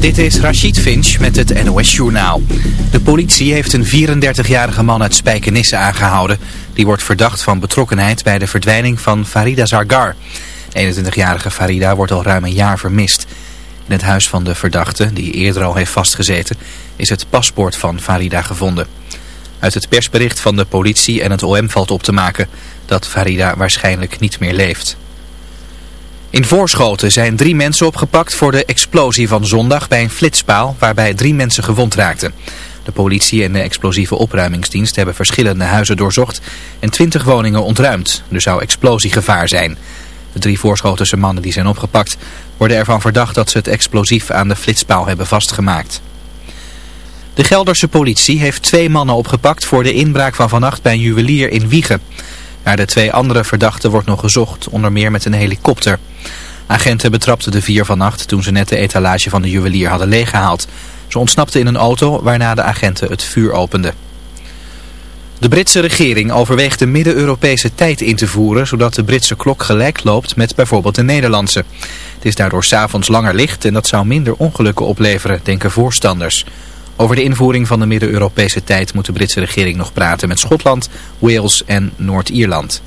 Dit is Rachid Finch met het NOS-journaal. De politie heeft een 34-jarige man uit Spijkenisse aangehouden. Die wordt verdacht van betrokkenheid bij de verdwijning van Farida Zargar. 21-jarige Farida wordt al ruim een jaar vermist. In het huis van de verdachte, die eerder al heeft vastgezeten, is het paspoort van Farida gevonden. Uit het persbericht van de politie en het OM valt op te maken dat Farida waarschijnlijk niet meer leeft. In Voorschoten zijn drie mensen opgepakt voor de explosie van zondag bij een flitspaal waarbij drie mensen gewond raakten. De politie en de explosieve opruimingsdienst hebben verschillende huizen doorzocht en twintig woningen ontruimd. Er zou explosiegevaar zijn. De drie Voorschotense mannen die zijn opgepakt worden ervan verdacht dat ze het explosief aan de flitspaal hebben vastgemaakt. De Gelderse politie heeft twee mannen opgepakt voor de inbraak van vannacht bij een juwelier in Wiegen. Naar de twee andere verdachten wordt nog gezocht, onder meer met een helikopter. Agenten betrapten de vier vannacht toen ze net de etalage van de juwelier hadden leeggehaald. Ze ontsnapten in een auto waarna de agenten het vuur openden. De Britse regering overweegt de Midden-Europese tijd in te voeren, zodat de Britse klok gelijk loopt met bijvoorbeeld de Nederlandse. Het is daardoor s'avonds langer licht en dat zou minder ongelukken opleveren, denken voorstanders. Over de invoering van de Midden-Europese tijd moet de Britse regering nog praten met Schotland, Wales en Noord-Ierland.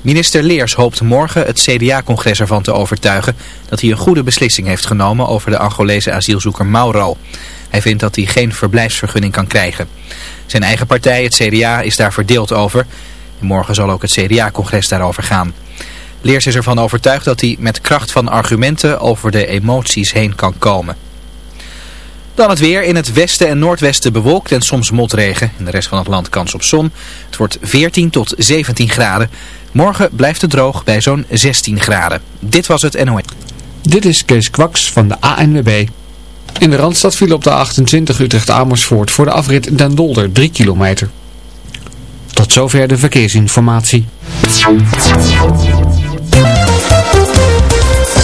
Minister Leers hoopt morgen het CDA-congres ervan te overtuigen dat hij een goede beslissing heeft genomen over de Angolese asielzoeker Mauro. Hij vindt dat hij geen verblijfsvergunning kan krijgen. Zijn eigen partij, het CDA, is daar verdeeld over. morgen zal ook het CDA-congres daarover gaan. Leers is ervan overtuigd dat hij met kracht van argumenten over de emoties heen kan komen. Dan het weer. In het westen en noordwesten bewolkt en soms motregen. In de rest van het land kans op zon. Het wordt 14 tot 17 graden. Morgen blijft het droog bij zo'n 16 graden. Dit was het NOS. Dit is Kees Kwaks van de ANWB. In de Randstad viel op de 28 Utrecht Amersfoort voor de afrit Den Dolder 3 kilometer. Tot zover de verkeersinformatie.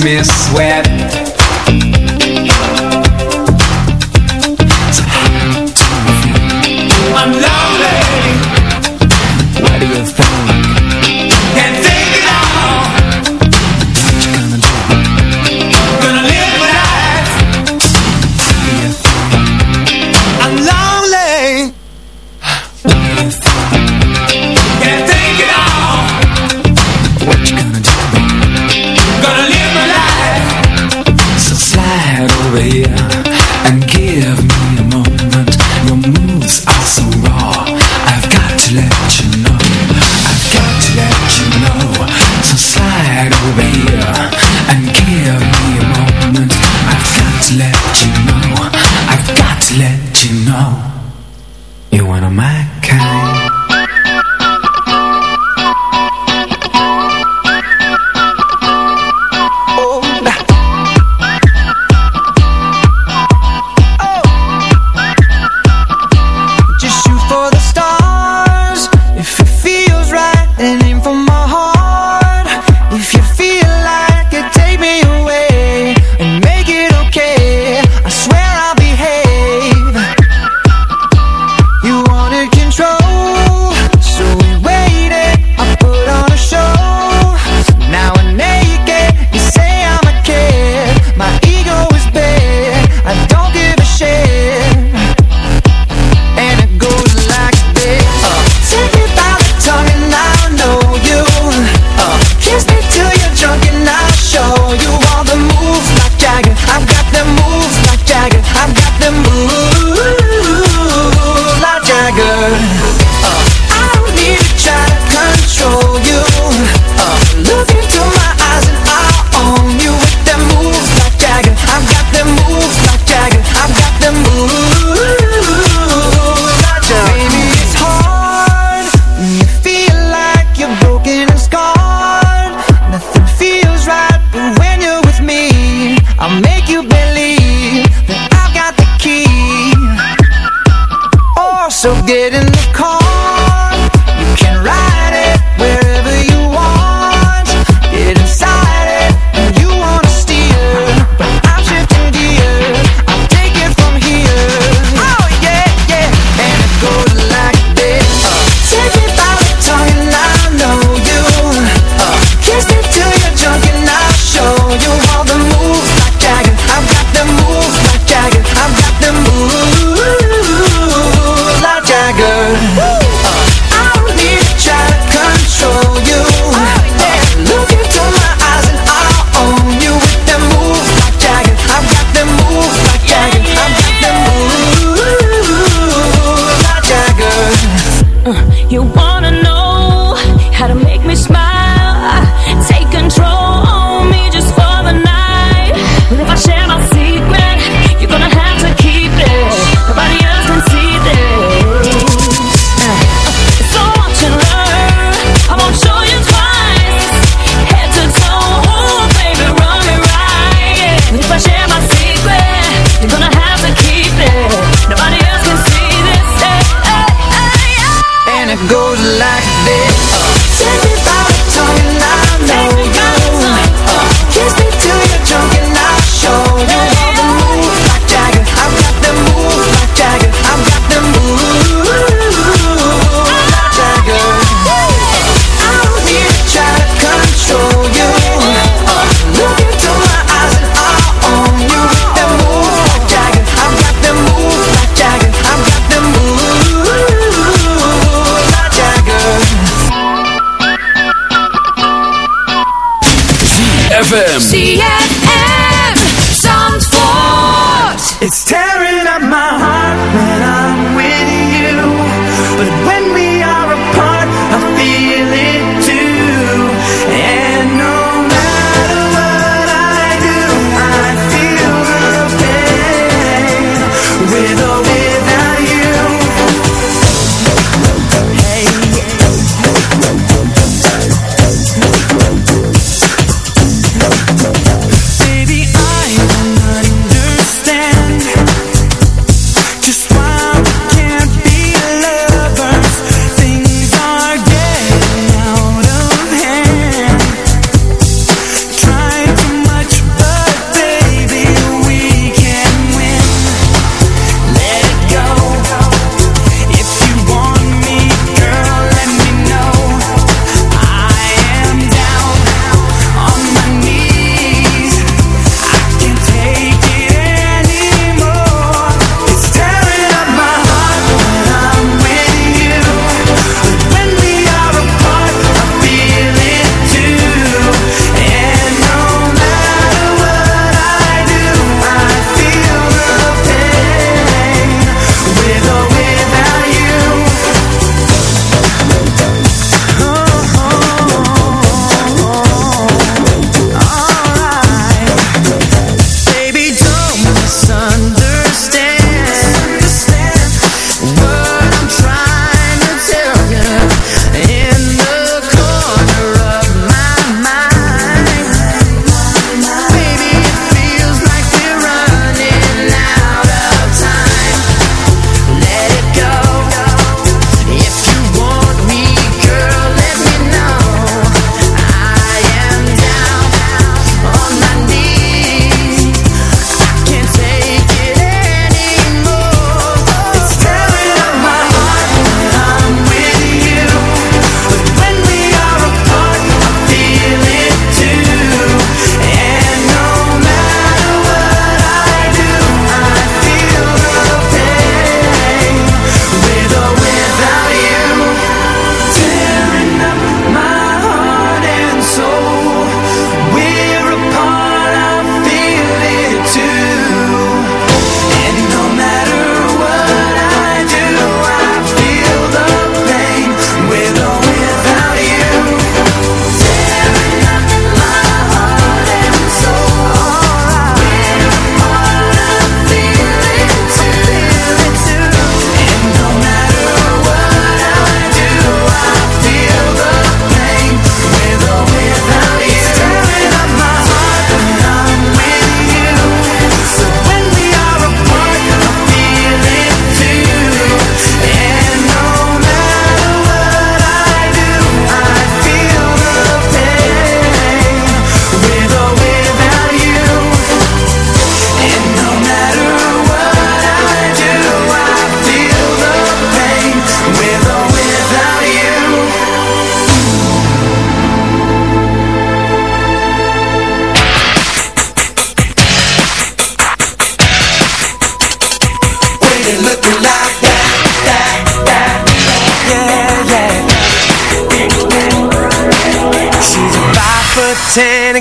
Christmas. When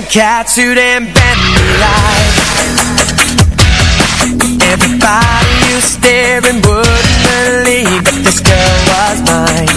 Captured and then bend me like Everybody you staring wouldn't believe that this girl was mine.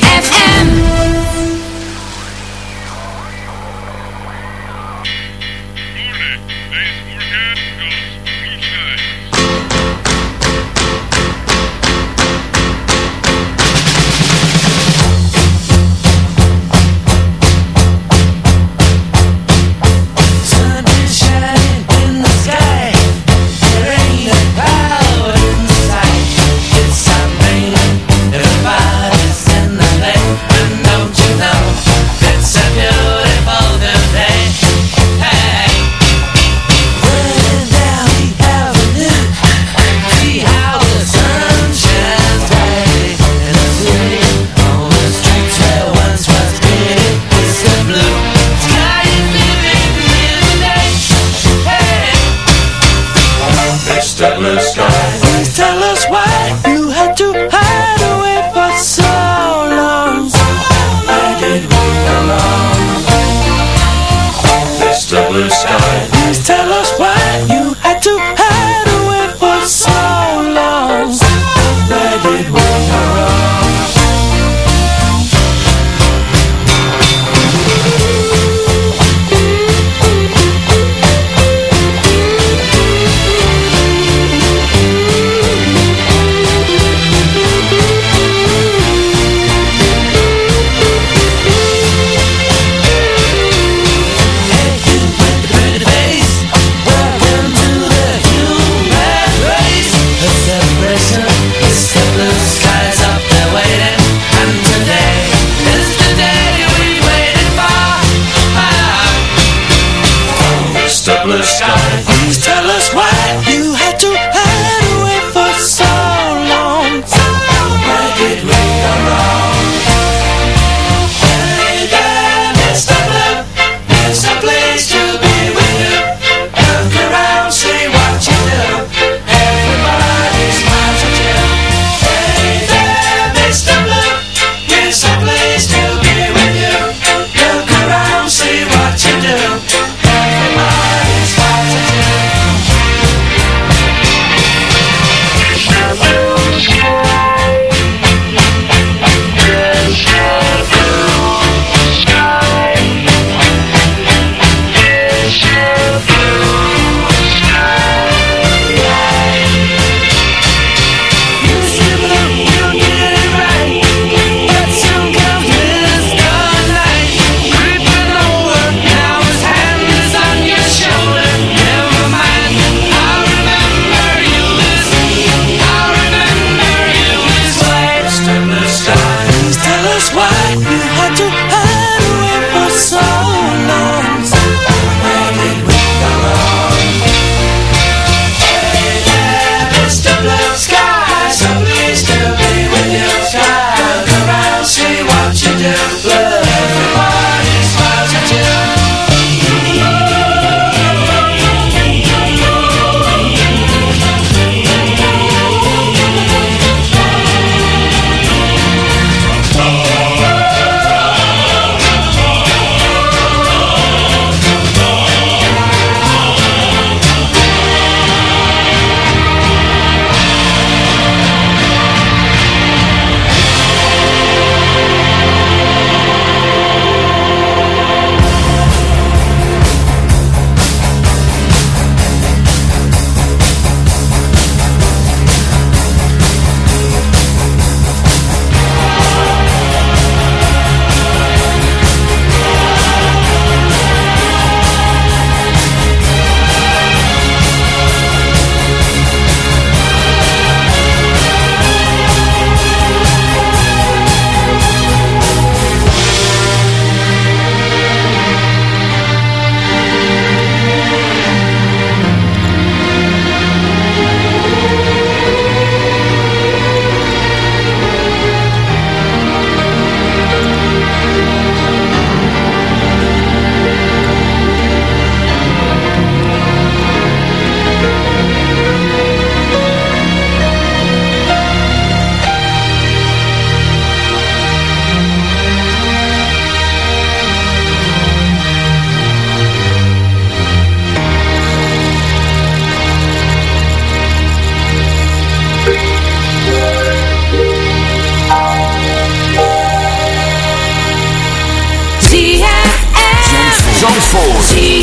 ZFM.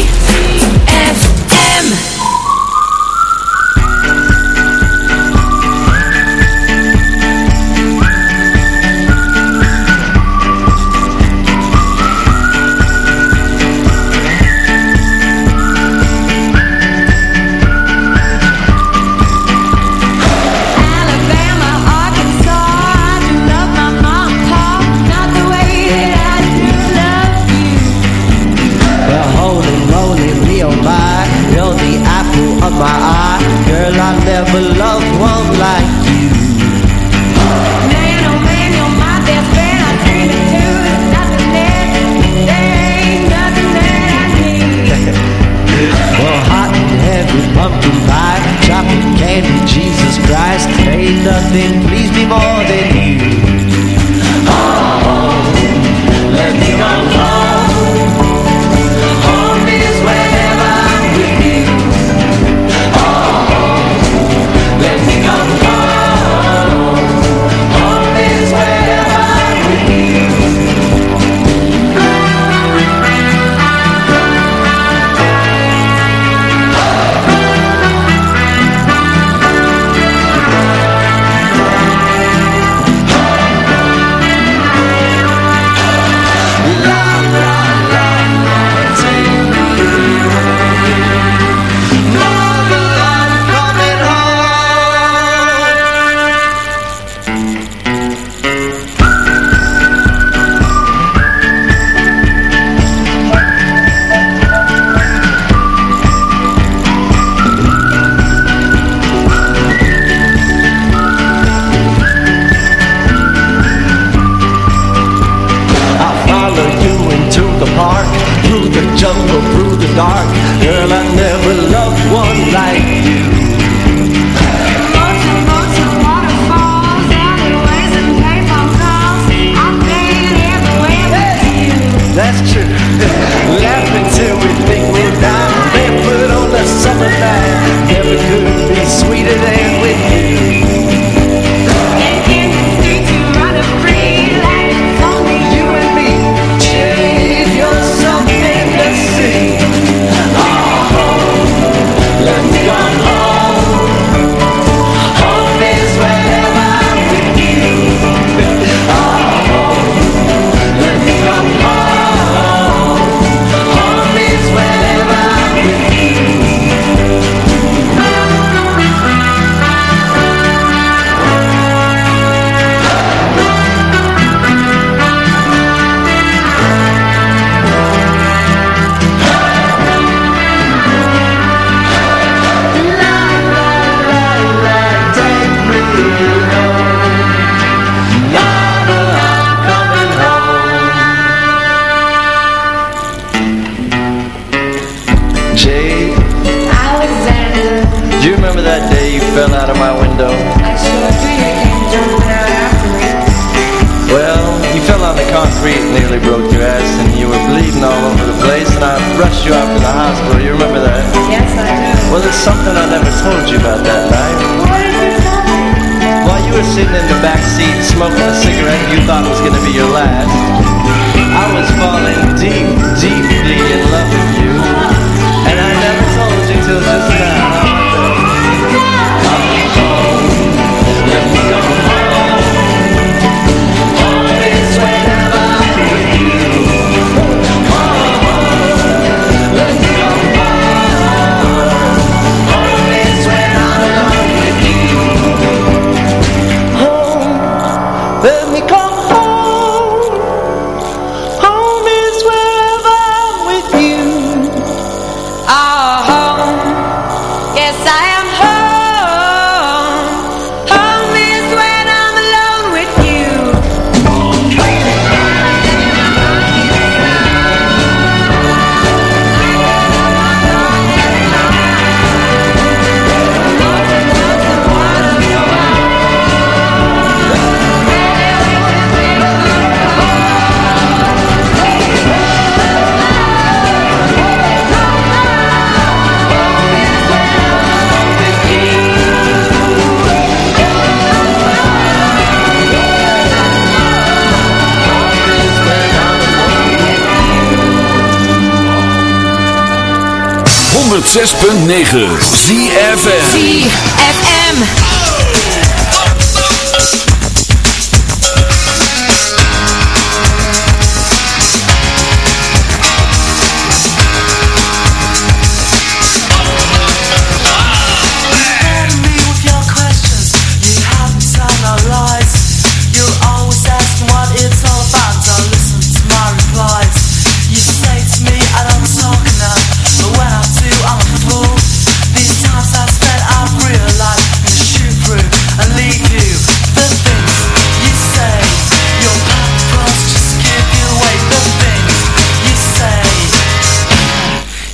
106.9 ZFN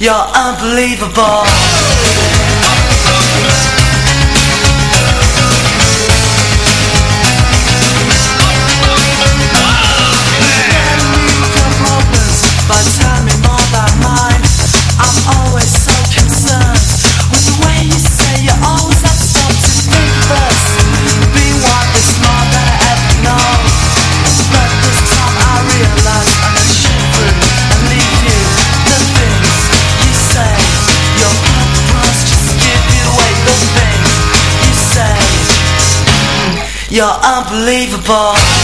You're unbelievable. You're unbelievable.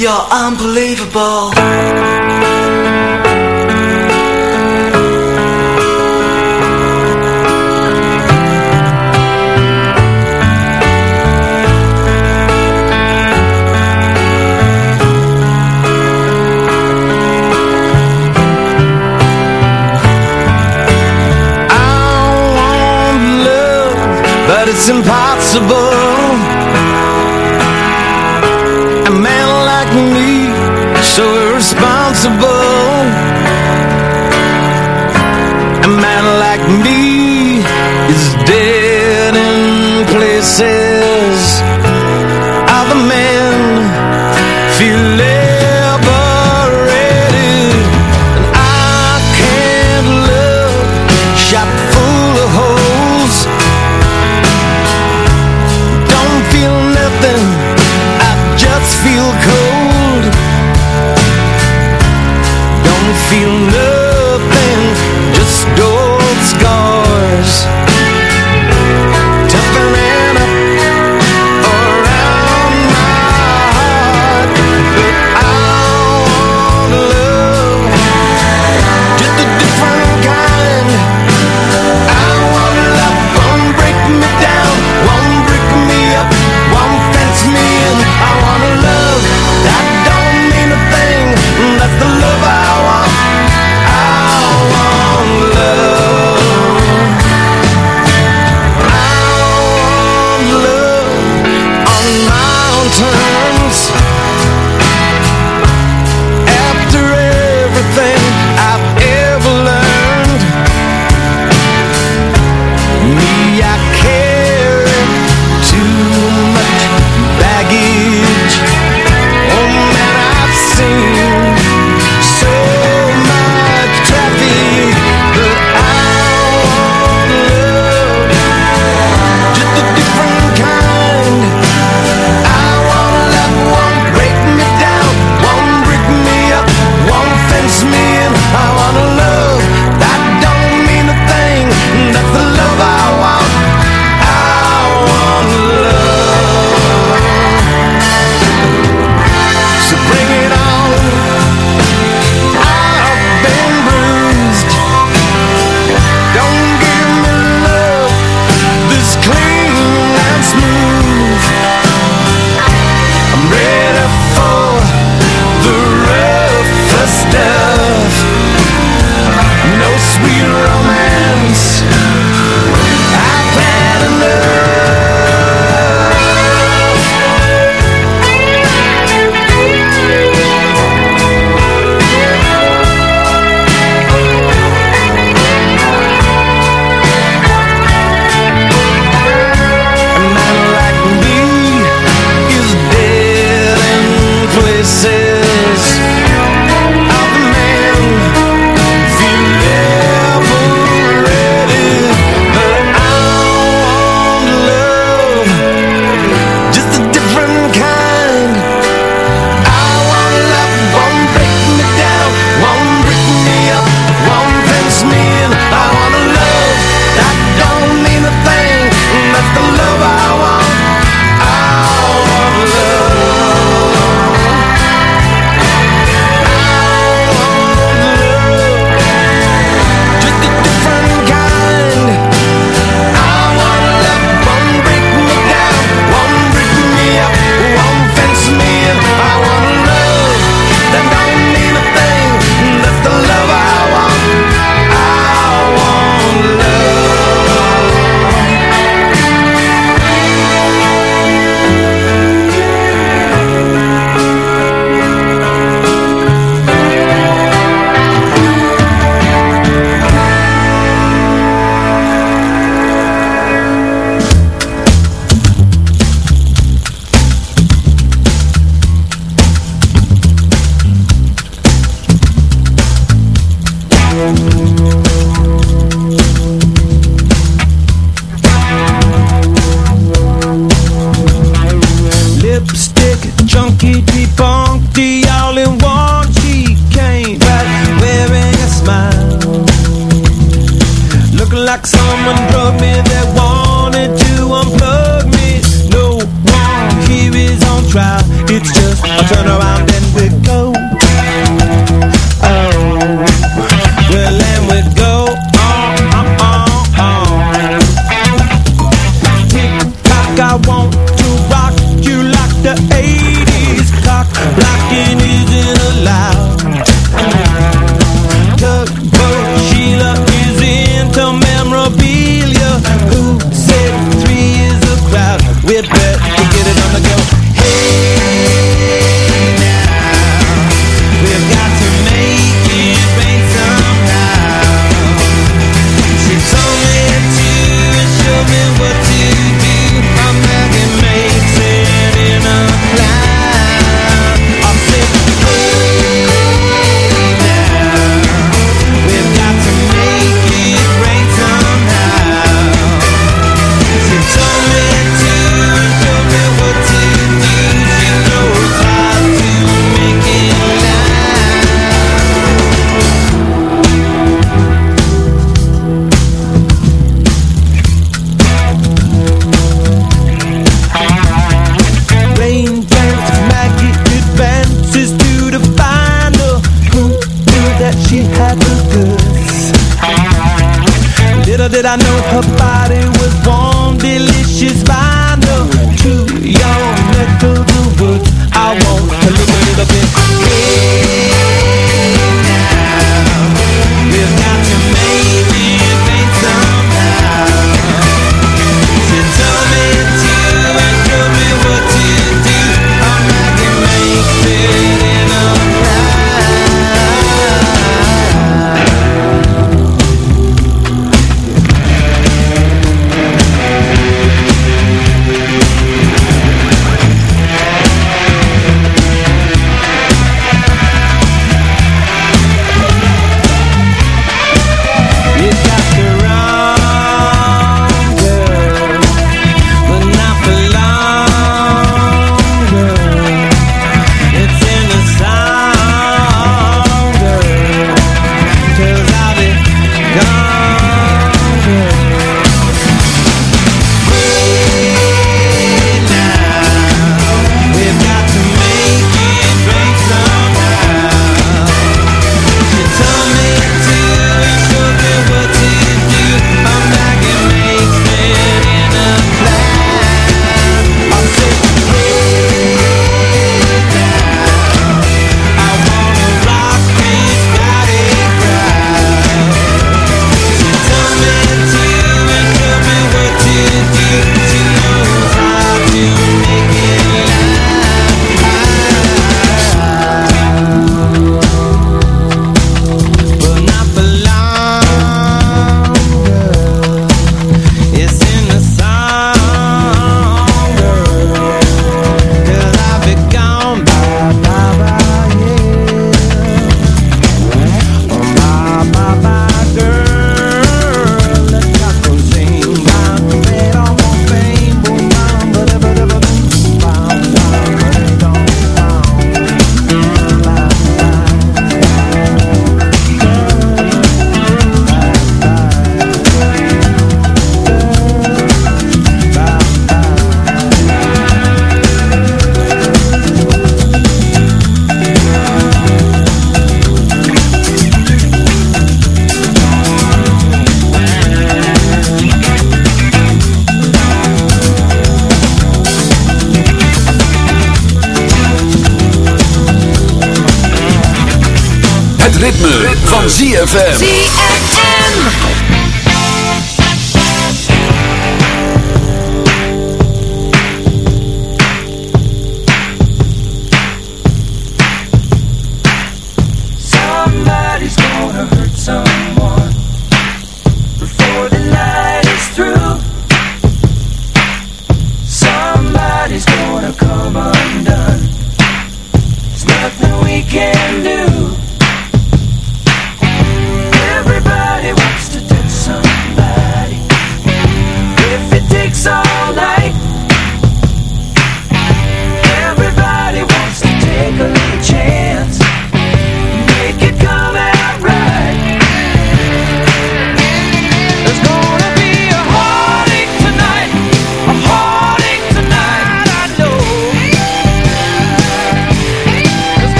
You're unbelievable. It's impossible